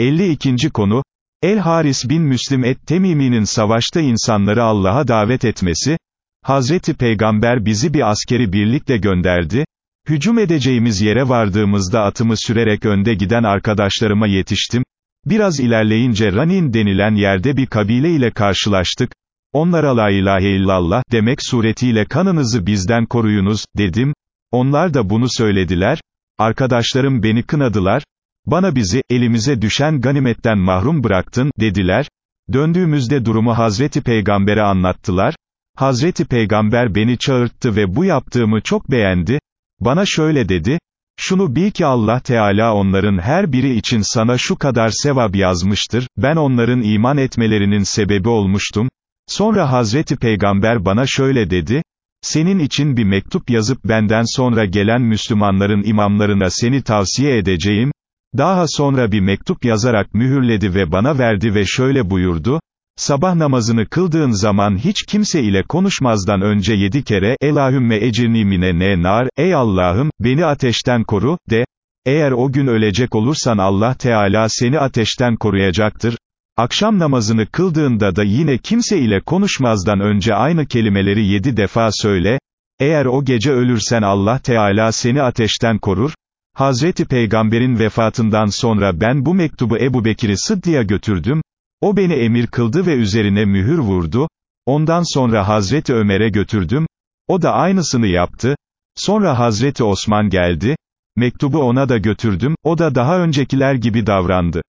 52. konu, El-Haris bin Müslim et-Temimi'nin savaşta insanları Allah'a davet etmesi, Hazreti Peygamber bizi bir askeri birlikle gönderdi, hücum edeceğimiz yere vardığımızda atımı sürerek önde giden arkadaşlarıma yetiştim, biraz ilerleyince Ranin denilen yerde bir kabile ile karşılaştık, onlara la ilahe illallah demek suretiyle kanınızı bizden koruyunuz, dedim, onlar da bunu söylediler, arkadaşlarım beni kınadılar, bana bizi, elimize düşen ganimetten mahrum bıraktın, dediler, döndüğümüzde durumu Hazreti Peygamber'e anlattılar, Hazreti Peygamber beni çağırttı ve bu yaptığımı çok beğendi, bana şöyle dedi, şunu bil ki Allah Teala onların her biri için sana şu kadar sevap yazmıştır, ben onların iman etmelerinin sebebi olmuştum, sonra Hazreti Peygamber bana şöyle dedi, senin için bir mektup yazıp benden sonra gelen Müslümanların imamlarına seni tavsiye edeceğim, daha sonra bir mektup yazarak mühürledi ve bana verdi ve şöyle buyurdu, sabah namazını kıldığın zaman hiç kimse ile konuşmazdan önce yedi kere, Elahümme ecirni mine ne nar, ey Allah'ım, beni ateşten koru, de, eğer o gün ölecek olursan Allah Teala seni ateşten koruyacaktır, akşam namazını kıldığında da yine kimse ile konuşmazdan önce aynı kelimeleri yedi defa söyle, eğer o gece ölürsen Allah Teala seni ateşten korur, Hazreti Peygamber'in vefatından sonra ben bu mektubu Ebu Bekir'i Sıddık'a götürdüm, o beni emir kıldı ve üzerine mühür vurdu, ondan sonra Hazreti Ömer'e götürdüm, o da aynısını yaptı, sonra Hazreti Osman geldi, mektubu ona da götürdüm, o da daha öncekiler gibi davrandı.